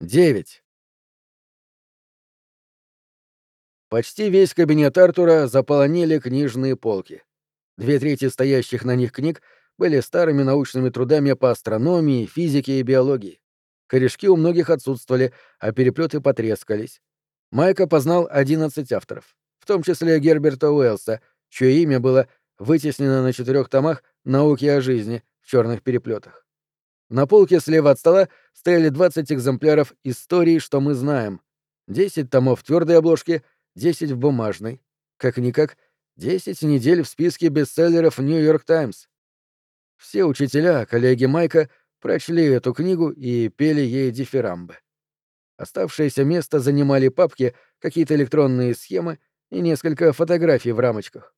Девять. Почти весь кабинет Артура заполонили книжные полки. Две трети стоящих на них книг были старыми научными трудами по астрономии, физике и биологии. Корешки у многих отсутствовали, а переплеты потрескались. Майк опознал 11 авторов, в том числе Герберта Уэллса, чье имя было вытеснено на четырех томах «Науки о жизни» в черных переплетах. На полке слева от стола стояли 20 экземпляров истории, что мы знаем. 10 томов твердой обложки, 10 в бумажной. Как-никак, 10 недель в списке бестселлеров Нью-Йорк Таймс. Все учителя, коллеги Майка, прочли эту книгу и пели ей дифирамбы. Оставшееся место занимали папки, какие-то электронные схемы и несколько фотографий в рамочках.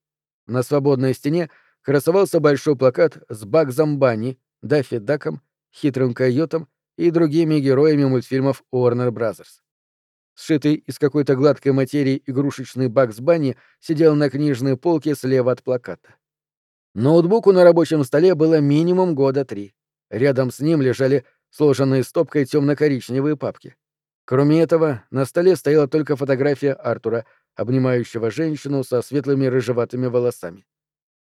На свободной стене красовался большой плакат с Багзом Банни, Даффи Даком хитрым койотом и другими героями мультфильмов Warner Bros. Сшитый из какой-то гладкой материи игрушечный Бакс Банни сидел на книжной полке слева от плаката. Ноутбуку на рабочем столе было минимум года три. Рядом с ним лежали сложенные стопкой темно-коричневые папки. Кроме этого, на столе стояла только фотография Артура, обнимающего женщину со светлыми рыжеватыми волосами.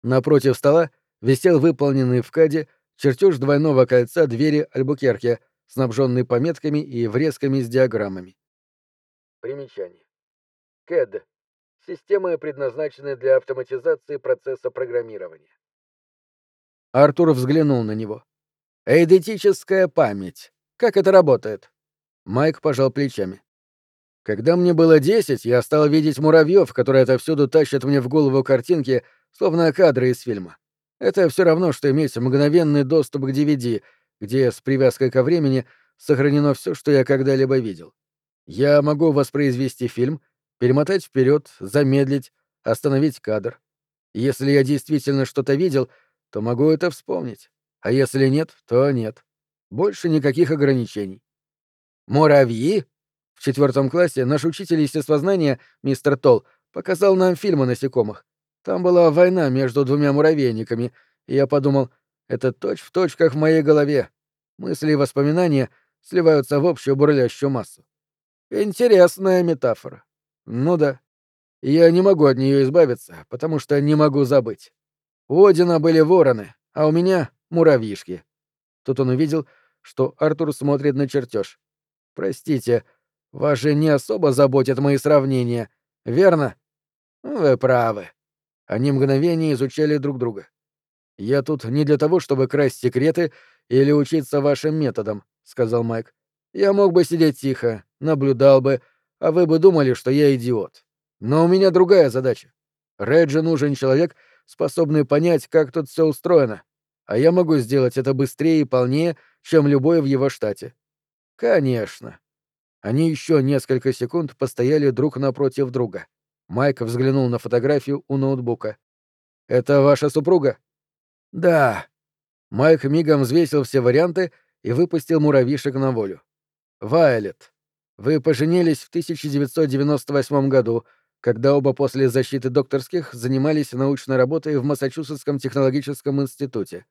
Напротив стола висел выполненный в каде чертеж двойного кольца двери Альбукерке, снабженный пометками и врезками с диаграммами. Примечание. КЭД. Системы, предназначенные для автоматизации процесса программирования. Артур взглянул на него. «Эйдетическая память. Как это работает?» Майк пожал плечами. Когда мне было десять, я стал видеть муравьев, которые отовсюду тащат мне в голову картинки, словно кадры из фильма. Это все равно, что иметь мгновенный доступ к DVD, где с привязкой ко времени сохранено все, что я когда-либо видел. Я могу воспроизвести фильм, перемотать вперед, замедлить, остановить кадр. Если я действительно что-то видел, то могу это вспомнить. А если нет, то нет. Больше никаких ограничений. Муравьи? В четвертом классе наш учитель естествознания, мистер Толл, показал нам фильм о насекомых. Там была война между двумя муравейниками, и я подумал, это точь-в-точь, точь, как в моей голове. Мысли и воспоминания сливаются в общую бурлящую массу. Интересная метафора. Ну да. Я не могу от нее избавиться, потому что не могу забыть. У Одина были вороны, а у меня — муравьишки. Тут он увидел, что Артур смотрит на чертеж. Простите, вас же не особо заботят мои сравнения, верно? Вы правы. Они мгновение изучали друг друга. «Я тут не для того, чтобы красть секреты или учиться вашим методам», — сказал Майк. «Я мог бы сидеть тихо, наблюдал бы, а вы бы думали, что я идиот. Но у меня другая задача. Реджи нужен человек, способный понять, как тут все устроено, а я могу сделать это быстрее и полнее, чем любой в его штате». «Конечно». Они еще несколько секунд постояли друг напротив друга. Майк взглянул на фотографию у ноутбука. «Это ваша супруга?» «Да». Майк мигом взвесил все варианты и выпустил муравьишек на волю. «Вайлет, вы поженились в 1998 году, когда оба после защиты докторских занимались научной работой в Массачусетском технологическом институте.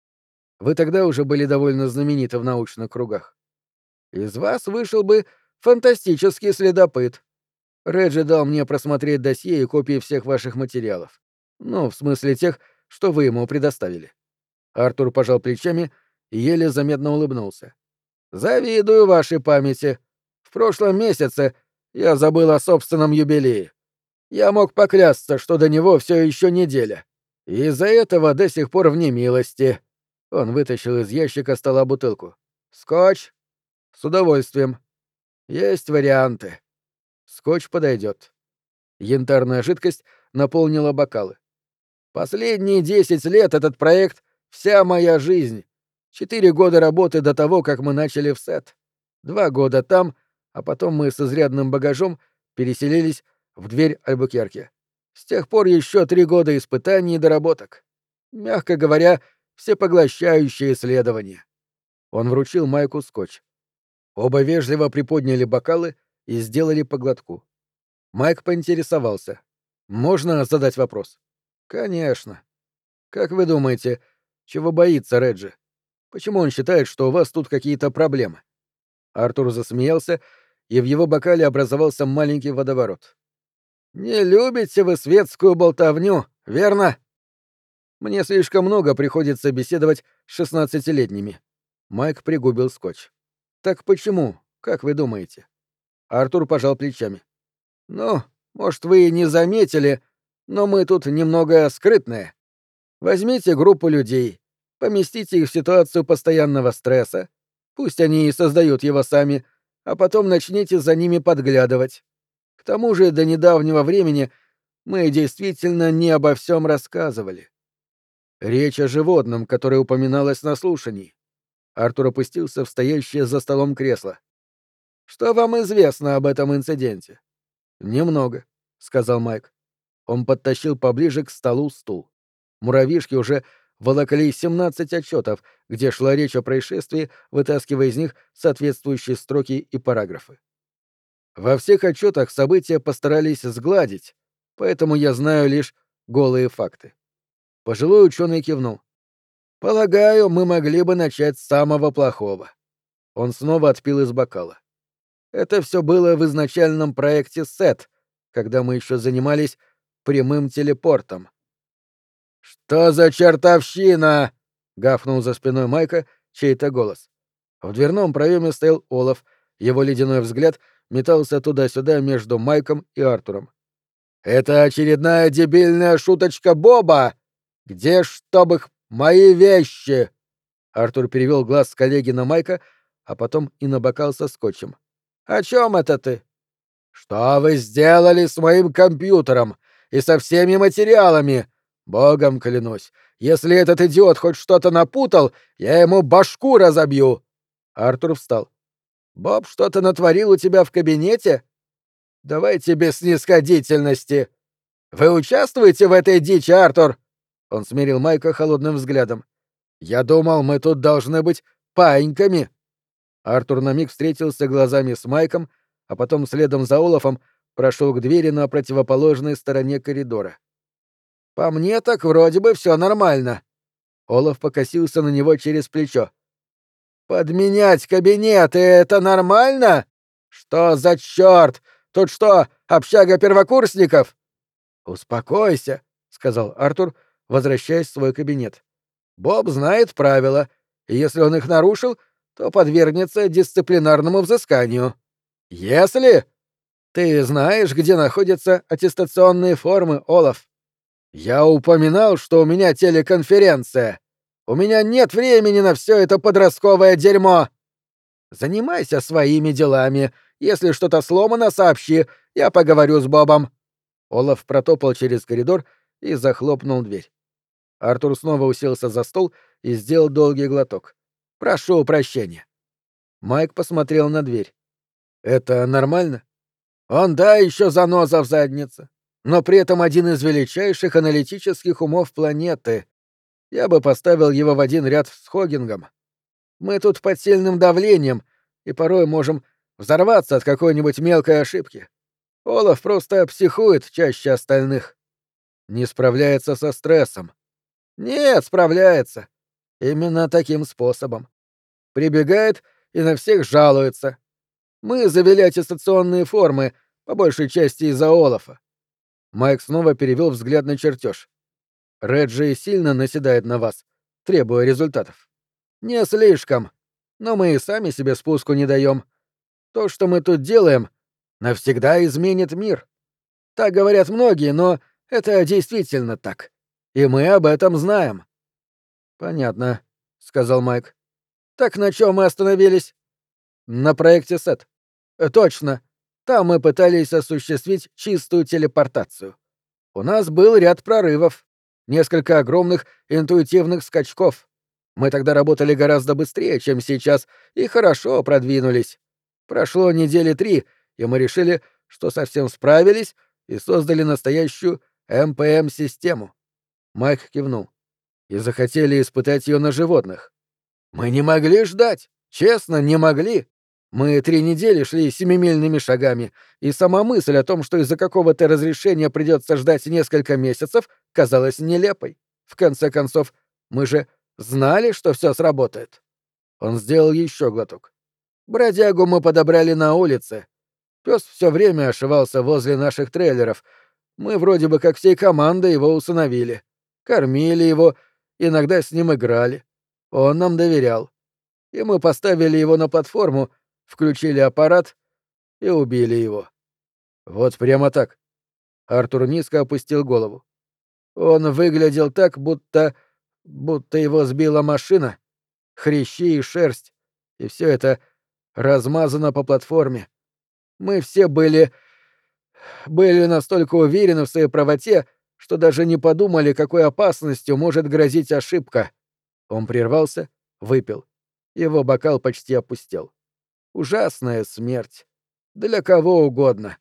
Вы тогда уже были довольно знамениты в научных кругах. Из вас вышел бы фантастический следопыт», Реджи дал мне просмотреть досье и копии всех ваших материалов. Ну, в смысле тех, что вы ему предоставили. Артур пожал плечами и еле заметно улыбнулся. Завидую вашей памяти. В прошлом месяце я забыл о собственном юбилее. Я мог поклясться, что до него все еще неделя. Из-за этого до сих пор в немилости. Он вытащил из ящика стола бутылку. Скотч? С удовольствием. Есть варианты. Скотч подойдет. Янтарная жидкость наполнила бокалы. Последние десять лет этот проект — вся моя жизнь. Четыре года работы до того, как мы начали в сет. Два года там, а потом мы с изрядным багажом переселились в дверь Альбукерки. С тех пор еще три года испытаний и доработок. Мягко говоря, всепоглощающее исследование. Он вручил Майку скотч. Оба вежливо приподняли бокалы и сделали по глотку. Майк поинтересовался. «Можно задать вопрос?» «Конечно. Как вы думаете, чего боится Реджи? Почему он считает, что у вас тут какие-то проблемы?» Артур засмеялся, и в его бокале образовался маленький водоворот. «Не любите вы светскую болтовню, верно?» «Мне слишком много приходится беседовать с шестнадцатилетними». Майк пригубил скотч. «Так почему? Как вы думаете?» Артур пожал плечами. «Ну, может, вы и не заметили, но мы тут немного скрытные. Возьмите группу людей, поместите их в ситуацию постоянного стресса, пусть они и создают его сами, а потом начните за ними подглядывать. К тому же до недавнего времени мы действительно не обо всем рассказывали. Речь о животном, которое упоминалось на слушании. Артур опустился в стоящее за столом кресло. Что вам известно об этом инциденте? Немного, сказал Майк. Он подтащил поближе к столу стул. Муравьишки уже волокли 17 отчетов, где шла речь о происшествии, вытаскивая из них соответствующие строки и параграфы. Во всех отчетах события постарались сгладить, поэтому я знаю лишь голые факты. Пожилой ученый кивнул. Полагаю, мы могли бы начать с самого плохого. Он снова отпил из бокала. Это все было в изначальном проекте SET, когда мы еще занимались прямым телепортом. «Что за чертовщина?» — гафнул за спиной Майка чей-то голос. В дверном проеме стоял Олаф, его ледяной взгляд метался туда-сюда между Майком и Артуром. «Это очередная дебильная шуточка Боба! Где, чтоб их, мои вещи?» Артур перевел глаз с коллеги на Майка, а потом и на бокал со скотчем. «О чем это ты?» «Что вы сделали с моим компьютером и со всеми материалами? Богом клянусь, если этот идиот хоть что-то напутал, я ему башку разобью!» Артур встал. «Боб что-то натворил у тебя в кабинете? Давайте без снисходительности. Вы участвуете в этой дичи, Артур?» Он смирил Майка холодным взглядом. «Я думал, мы тут должны быть паиньками». Артур на миг встретился глазами с Майком, а потом следом за Олафом прошел к двери на противоположной стороне коридора. «По мне так вроде бы все нормально». Олаф покосился на него через плечо. «Подменять кабинеты — это нормально? Что за черт? Тут что, общага первокурсников?» «Успокойся», — сказал Артур, возвращаясь в свой кабинет. «Боб знает правила, и если он их нарушил, то подвергнется дисциплинарному взысканию. Если... Ты знаешь, где находятся аттестационные формы, Олаф? Я упоминал, что у меня телеконференция. У меня нет времени на все это подростковое дерьмо. Занимайся своими делами. Если что-то сломано, сообщи. Я поговорю с Бобом. Олаф протопал через коридор и захлопнул дверь. Артур снова уселся за стол и сделал долгий глоток. Прошу прощения. Майк посмотрел на дверь. Это нормально? Он да, еще заноза в заднице. Но при этом один из величайших аналитических умов планеты. Я бы поставил его в один ряд с Хогингом. Мы тут под сильным давлением и порой можем взорваться от какой-нибудь мелкой ошибки. Олаф просто психует чаще остальных. Не справляется со стрессом. Нет, справляется. Именно таким способом прибегает и на всех жалуется. Мы завели аттестационные формы, по большей части из-за Олафа. Майк снова перевел взгляд на чертеж. Реджи сильно наседает на вас, требуя результатов. Не слишком, но мы и сами себе спуску не даем. То, что мы тут делаем, навсегда изменит мир. Так говорят многие, но это действительно так. И мы об этом знаем. Понятно, сказал Майк. Так на чем мы остановились? На проекте Сет. Точно. Там мы пытались осуществить чистую телепортацию. У нас был ряд прорывов, несколько огромных интуитивных скачков. Мы тогда работали гораздо быстрее, чем сейчас, и хорошо продвинулись. Прошло недели три, и мы решили, что совсем справились и создали настоящую МПМ-систему. Майк кивнул. И захотели испытать ее на животных. Мы не могли ждать, честно, не могли. Мы три недели шли семимильными шагами, и сама мысль о том, что из-за какого-то разрешения придется ждать несколько месяцев, казалась нелепой. В конце концов, мы же знали, что все сработает. Он сделал еще глоток. Бродягу мы подобрали на улице. Пес все время ошивался возле наших трейлеров. Мы вроде бы как всей командой его усыновили. Кормили его, иногда с ним играли. Он нам доверял. И мы поставили его на платформу, включили аппарат и убили его. Вот прямо так. Артур низко опустил голову. Он выглядел так, будто... будто его сбила машина. Хрящи и шерсть. И все это размазано по платформе. Мы все были... были настолько уверены в своей правоте, что даже не подумали, какой опасностью может грозить ошибка. Он прервался, выпил. Его бокал почти опустел. Ужасная смерть. Для кого угодно.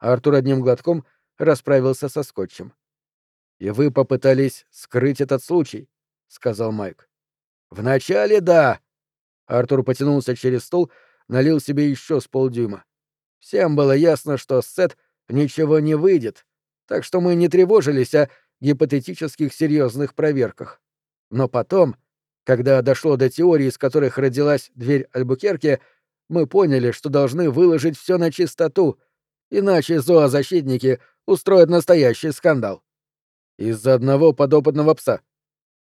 Артур одним глотком расправился со скотчем. «И вы попытались скрыть этот случай», — сказал Майк. «Вначале да». Артур потянулся через стол, налил себе еще с полдюйма. Всем было ясно, что с Сет ничего не выйдет, так что мы не тревожились о гипотетических серьезных проверках. Но потом, когда дошло до теории, из которых родилась дверь Альбукерке, мы поняли, что должны выложить все на чистоту, иначе зоозащитники устроят настоящий скандал. Из-за одного подопытного пса.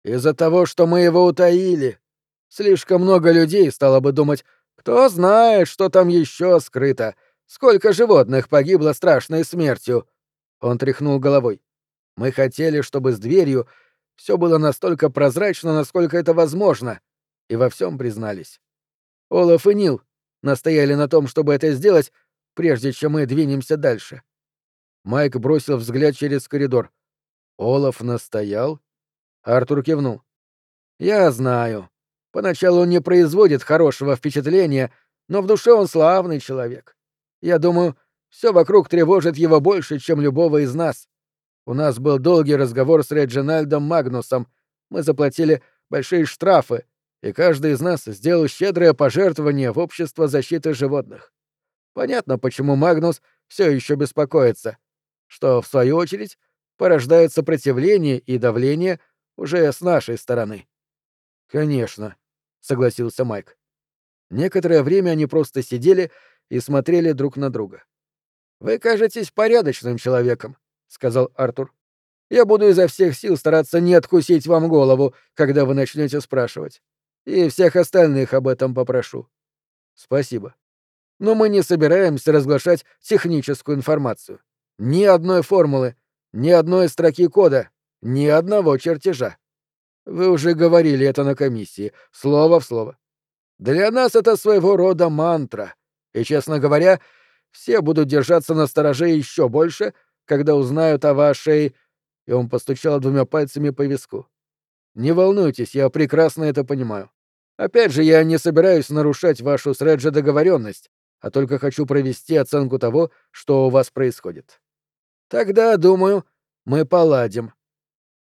Из-за того, что мы его утаили. Слишком много людей стало бы думать, кто знает, что там еще скрыто, сколько животных погибло страшной смертью. Он тряхнул головой. Мы хотели, чтобы с дверью все было настолько прозрачно, насколько это возможно, и во всем признались. Олаф и Нил настояли на том, чтобы это сделать, прежде чем мы двинемся дальше. Майк бросил взгляд через коридор. Олаф настоял? Артур кивнул. Я знаю. Поначалу он не производит хорошего впечатления, но в душе он славный человек. Я думаю, все вокруг тревожит его больше, чем любого из нас. У нас был долгий разговор с Реджинальдом Магнусом. Мы заплатили большие штрафы, и каждый из нас сделал щедрое пожертвование в общество защиты животных. Понятно, почему Магнус все еще беспокоится, что, в свою очередь, порождает сопротивление и давление уже с нашей стороны. Конечно, согласился Майк. Некоторое время они просто сидели и смотрели друг на друга. Вы кажетесь порядочным человеком, сказал Артур. Я буду изо всех сил стараться не откусить вам голову, когда вы начнете спрашивать. И всех остальных об этом попрошу. Спасибо. Но мы не собираемся разглашать техническую информацию. Ни одной формулы, ни одной строки кода, ни одного чертежа. Вы уже говорили это на комиссии, слово в слово. Для нас это своего рода мантра. И, честно говоря, все будут держаться на стороже еще больше, когда узнают о вашей... И он постучал двумя пальцами по виску. Не волнуйтесь, я прекрасно это понимаю. Опять же, я не собираюсь нарушать вашу с Реджи договоренность, а только хочу провести оценку того, что у вас происходит. Тогда, думаю, мы поладим.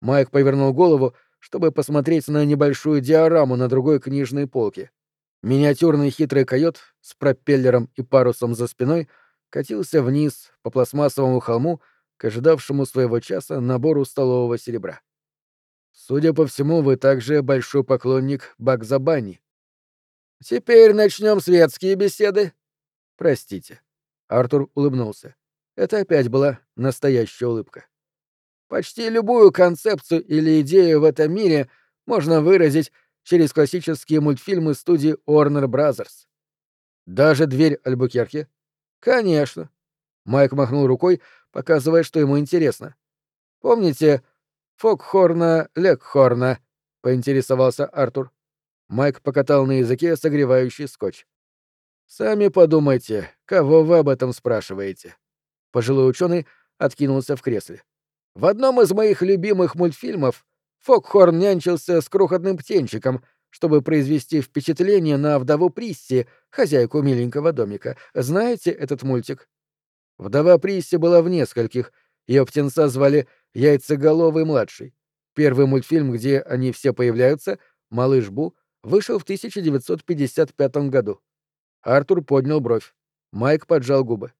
Майк повернул голову, чтобы посмотреть на небольшую диораму на другой книжной полке. Миниатюрный хитрый койот с пропеллером и парусом за спиной катился вниз по пластмассовому холму к ожидавшему своего часа набору столового серебра. Судя по всему, вы также большой поклонник Бакзабани. Теперь начнем светские беседы. Простите. Артур улыбнулся. Это опять была настоящая улыбка. Почти любую концепцию или идею в этом мире можно выразить через классические мультфильмы студии Warner Bros. Даже дверь Альбукерки? Конечно. Майк махнул рукой, показывая, что ему интересно. Помните Фокхорна Лекхорна? поинтересовался Артур. Майк покатал на языке согревающий скотч. Сами подумайте, кого вы об этом спрашиваете. Пожилой ученый откинулся в кресле. В одном из моих любимых мультфильмов Фокхорн нянчился с крохотным птенчиком, чтобы произвести впечатление на вдову Присси, хозяйку миленького домика. Знаете этот мультик? Вдова Присси была в нескольких. Ее птенца звали Яйцеголовый младший. Первый мультфильм, где они все появляются, Малыш Бу, вышел в 1955 году. Артур поднял бровь. Майк поджал губы.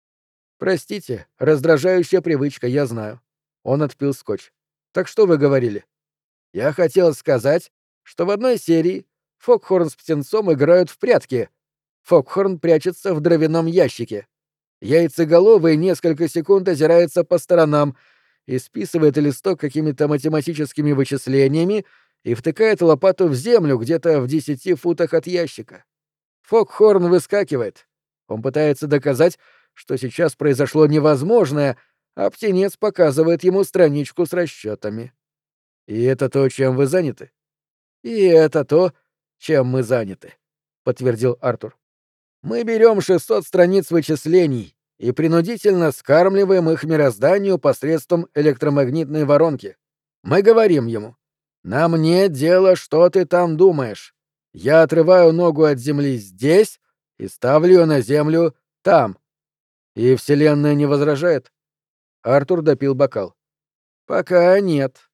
Простите, раздражающая привычка, я знаю. Он отпил скотч. Так что вы говорили? Я хотел сказать, что в одной серии Фокхорн с птенцом играют в прятки. Фокхорн прячется в дровяном ящике. Яйцеголовый несколько секунд озирается по сторонам и списывает листок какими-то математическими вычислениями и втыкает лопату в землю где-то в десяти футах от ящика. Фокхорн выскакивает. Он пытается доказать, что сейчас произошло невозможное, а птенец показывает ему страничку с расчетами. И это то, чем вы заняты? И это то, чем мы заняты, подтвердил Артур. Мы берем 600 страниц вычислений и принудительно скармливаем их мирозданию посредством электромагнитной воронки. Мы говорим ему, нам нет дела, что ты там думаешь. Я отрываю ногу от земли здесь и ставлю ее на землю там. И Вселенная не возражает? Артур допил бокал. Пока нет.